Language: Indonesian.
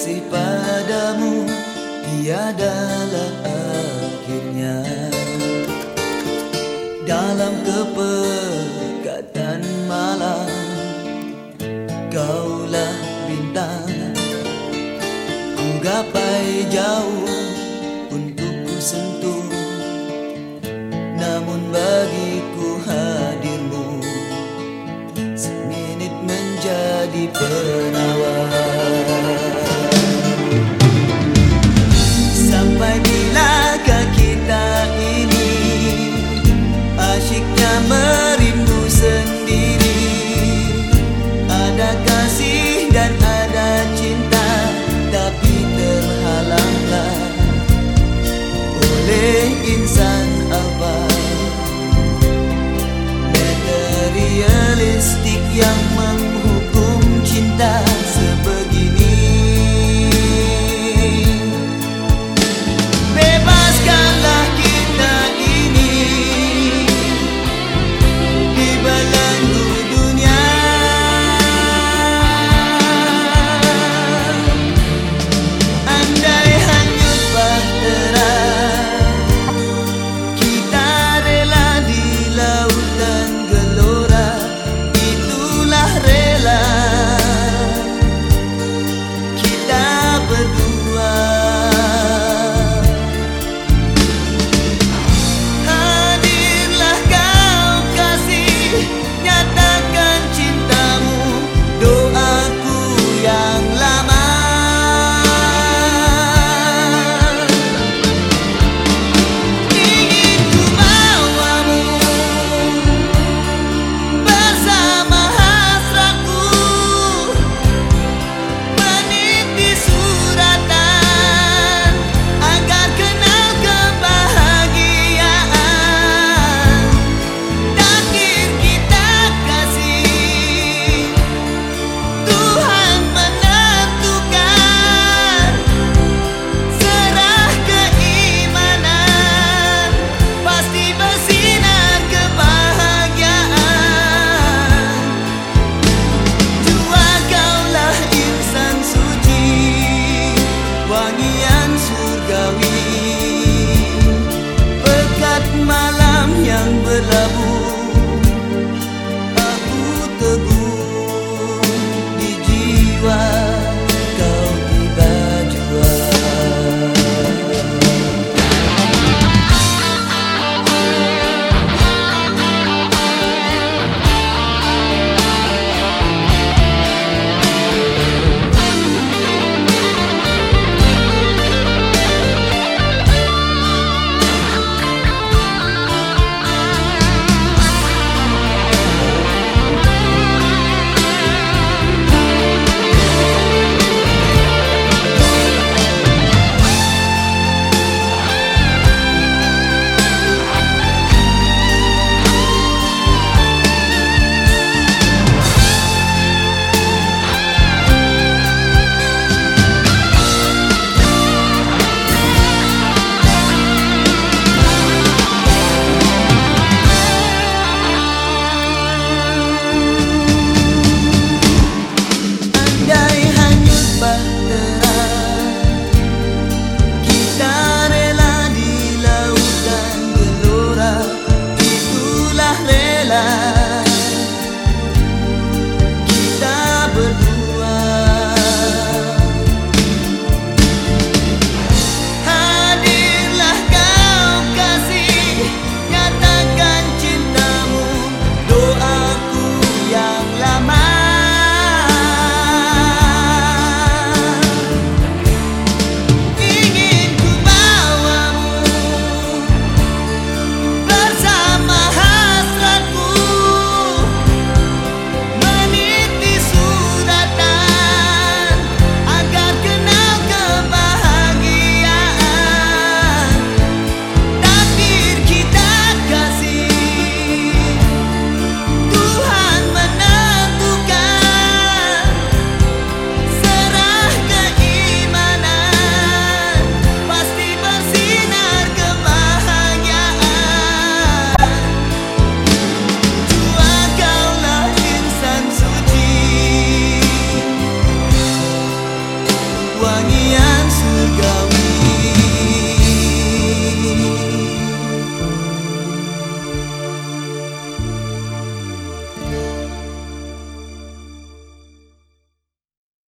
kasih padamu tiadalah akhirnya. Dalam kepekatan malam Kaulah bintang. Ku gapai jauh untuk ku sentuh. Namun bagiku hadirmu Seminit menjadi penawar.